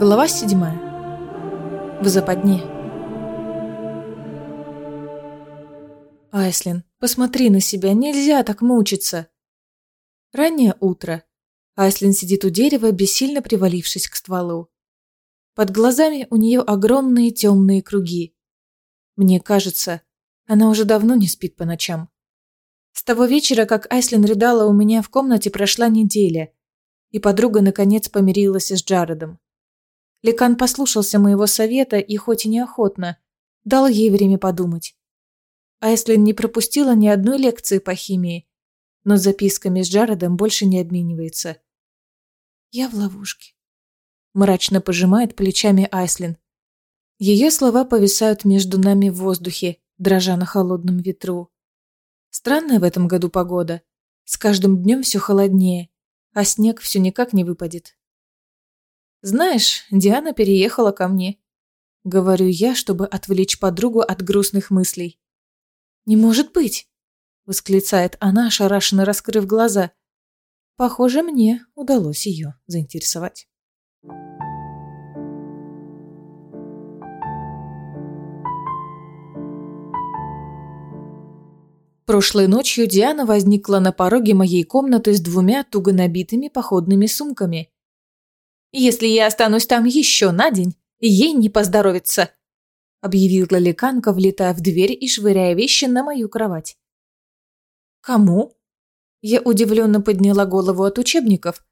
Глава седьмая. В западне. Айслин, посмотри на себя, нельзя так мучиться. Раннее утро. Айслин сидит у дерева, бессильно привалившись к стволу. Под глазами у нее огромные темные круги. Мне кажется, она уже давно не спит по ночам. С того вечера, как Айслин рыдала у меня в комнате, прошла неделя, и подруга наконец помирилась с Джаредом. Лекан послушался моего совета и, хоть и неохотно, дал ей время подумать. Айслин не пропустила ни одной лекции по химии, но записками с Джаредом больше не обменивается. «Я в ловушке», — мрачно пожимает плечами Айслин. Ее слова повисают между нами в воздухе, дрожа на холодном ветру. Странная в этом году погода. С каждым днем все холоднее, а снег все никак не выпадет. «Знаешь, Диана переехала ко мне», — говорю я, чтобы отвлечь подругу от грустных мыслей. «Не может быть!» — восклицает она, ошарашенно раскрыв глаза. Похоже, мне удалось ее заинтересовать. Прошлой ночью Диана возникла на пороге моей комнаты с двумя туго набитыми походными сумками. Если я останусь там еще на день, ей не поздоровится», — объявила леканка, влетая в дверь и швыряя вещи на мою кровать. «Кому?» Я удивленно подняла голову от учебников.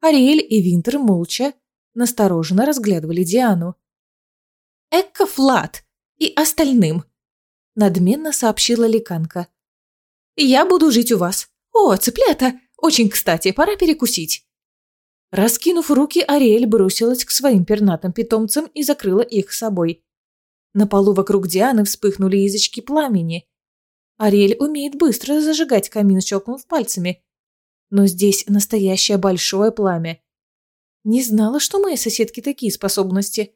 Ариэль и Винтер молча, настороженно разглядывали Диану. «Экка Флат и остальным», — надменно сообщила леканка. «Я буду жить у вас. О, цыплята! Очень кстати, пора перекусить». Раскинув руки, Ариэль бросилась к своим пернатым питомцам и закрыла их собой. На полу вокруг Дианы вспыхнули язычки пламени. Ариэль умеет быстро зажигать камин, щелкнув пальцами. Но здесь настоящее большое пламя. Не знала, что мои соседки такие способности.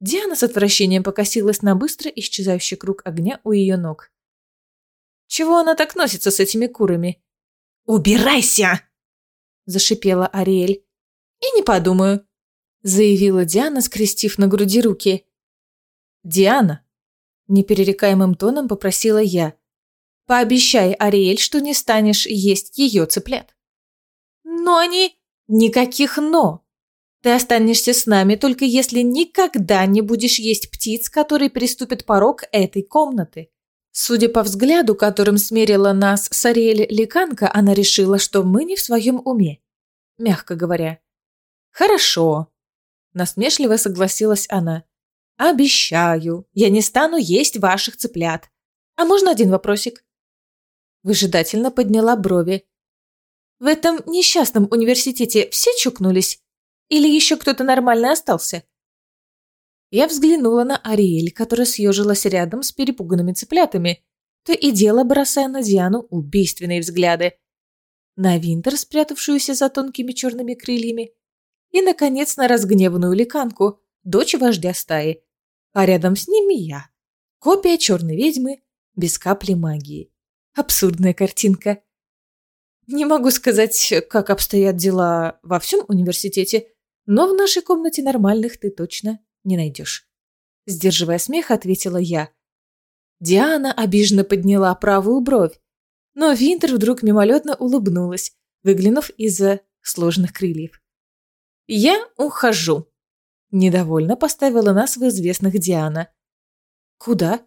Диана с отвращением покосилась на быстро исчезающий круг огня у ее ног. Чего она так носится с этими курами? «Убирайся!» Зашипела Ариэль. «И не подумаю», — заявила Диана, скрестив на груди руки. «Диана», — неперерекаемым тоном попросила я, «пообещай, Ариэль, что не станешь есть ее цыплят». «Но они...» «Никаких «но». Ты останешься с нами, только если никогда не будешь есть птиц, которые переступят порог этой комнаты». Судя по взгляду, которым смерила нас с Ариэль Ликанка, она решила, что мы не в своем уме. Мягко говоря. «Хорошо», – насмешливо согласилась она. «Обещаю, я не стану есть ваших цыплят. А можно один вопросик?» Выжидательно подняла брови. «В этом несчастном университете все чукнулись? Или еще кто-то нормальный остался?» Я взглянула на Ариэль, которая съежилась рядом с перепуганными цыплятами, то и дело бросая на Диану убийственные взгляды. На Винтер, спрятавшуюся за тонкими черными крыльями, и, наконец, на разгневанную ликанку, дочь вождя стаи. А рядом с ними я, копия черной ведьмы, без капли магии. Абсурдная картинка. Не могу сказать, как обстоят дела во всем университете, но в нашей комнате нормальных ты точно не найдешь. Сдерживая смех, ответила я. Диана обиженно подняла правую бровь, но Винтер вдруг мимолетно улыбнулась, выглянув из-за сложных крыльев. «Я ухожу», – недовольно поставила нас в известных Диана. «Куда?»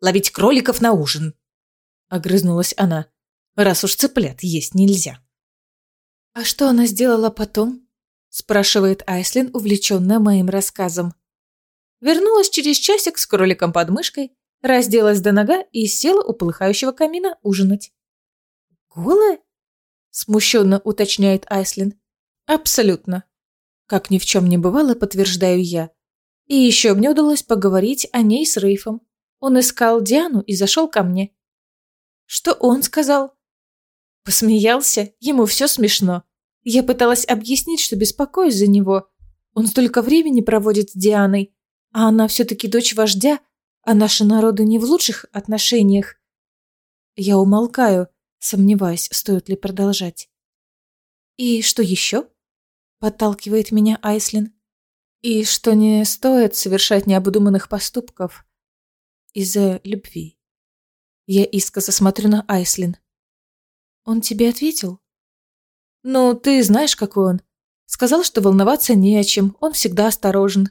«Ловить кроликов на ужин», – огрызнулась она, «раз уж цыплят есть нельзя». «А что она сделала потом?» – спрашивает Айслин, увлеченная моим рассказом. Вернулась через часик с кроликом под мышкой, разделась до нога и села у полыхающего камина ужинать. «Голая?» – смущенно уточняет Айслин. «Абсолютно». Как ни в чем не бывало, подтверждаю я. И еще мне удалось поговорить о ней с Рейфом. Он искал Диану и зашел ко мне. Что он сказал? Посмеялся, ему все смешно. Я пыталась объяснить, что беспокоюсь за него. Он столько времени проводит с Дианой, а она все-таки дочь вождя, а наши народы не в лучших отношениях. Я умолкаю, сомневаясь, стоит ли продолжать. «И что еще?» – подталкивает меня Айслин. И что не стоит совершать необдуманных поступков из-за любви. Я искоса смотрю на Айслин. Он тебе ответил? Ну, ты знаешь, какой он. Сказал, что волноваться не о чем, он всегда осторожен.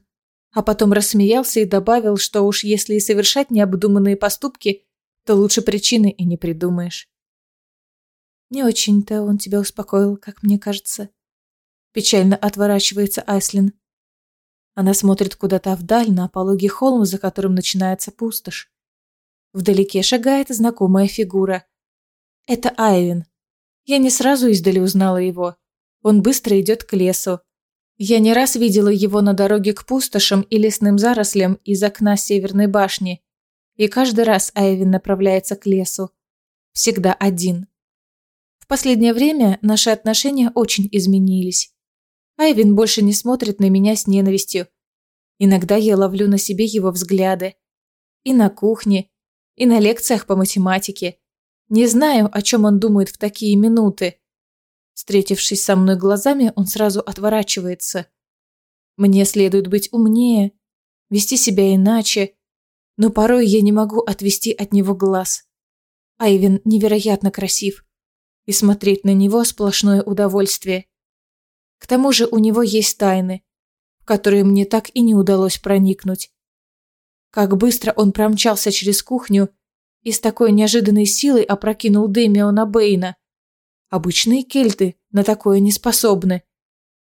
А потом рассмеялся и добавил, что уж если и совершать необдуманные поступки, то лучше причины и не придумаешь. Не очень-то он тебя успокоил, как мне кажется. Печально отворачивается Айслин. Она смотрит куда-то вдаль, на пологий холм, за которым начинается пустошь. Вдалеке шагает знакомая фигура. Это Айвин. Я не сразу издали узнала его. Он быстро идет к лесу. Я не раз видела его на дороге к пустошам и лесным зарослям из окна северной башни. И каждый раз Айвин направляется к лесу. Всегда один. В последнее время наши отношения очень изменились. Айвин больше не смотрит на меня с ненавистью. Иногда я ловлю на себе его взгляды. И на кухне, и на лекциях по математике. Не знаю, о чем он думает в такие минуты. Встретившись со мной глазами, он сразу отворачивается. Мне следует быть умнее, вести себя иначе, но порой я не могу отвести от него глаз. Айвин невероятно красив, и смотреть на него сплошное удовольствие. К тому же у него есть тайны, в которые мне так и не удалось проникнуть. Как быстро он промчался через кухню и с такой неожиданной силой опрокинул Дэмиона Бэйна. Обычные кельты на такое не способны.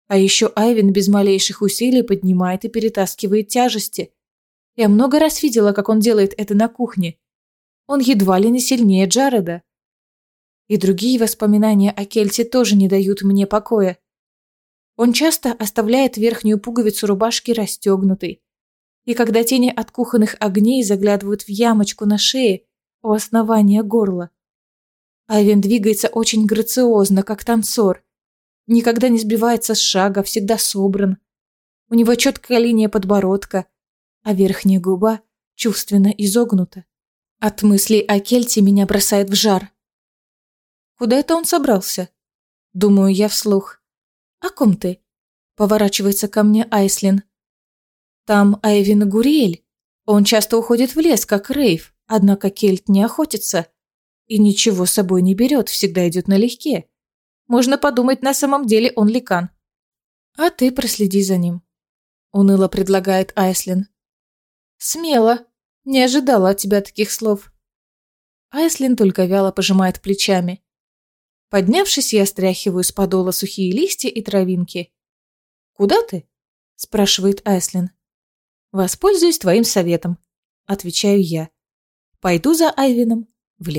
А еще Айвин без малейших усилий поднимает и перетаскивает тяжести. Я много раз видела, как он делает это на кухне. Он едва ли не сильнее Джареда. И другие воспоминания о Кельте тоже не дают мне покоя. Он часто оставляет верхнюю пуговицу рубашки расстегнутой. И когда тени от кухонных огней заглядывают в ямочку на шее у основания горла. Айвен двигается очень грациозно, как танцор. Никогда не сбивается с шага, всегда собран. У него четкая линия подбородка, а верхняя губа чувственно изогнута. От мыслей о Кельте меня бросает в жар. Куда это он собрался? Думаю я вслух. «О ком ты?» – поворачивается ко мне Айслин. «Там Айвин Гуриэль. Он часто уходит в лес, как Рейв, однако Кельт не охотится. И ничего с собой не берет, всегда идет налегке. Можно подумать, на самом деле он ликан. А ты проследи за ним», – уныло предлагает Айслин. «Смело. Не ожидала от тебя таких слов». Айслин только вяло пожимает плечами. Поднявшись, я стряхиваю с подола сухие листья и травинки. «Куда ты?» – спрашивает Айслин. «Воспользуюсь твоим советом», – отвечаю я. «Пойду за Айвином.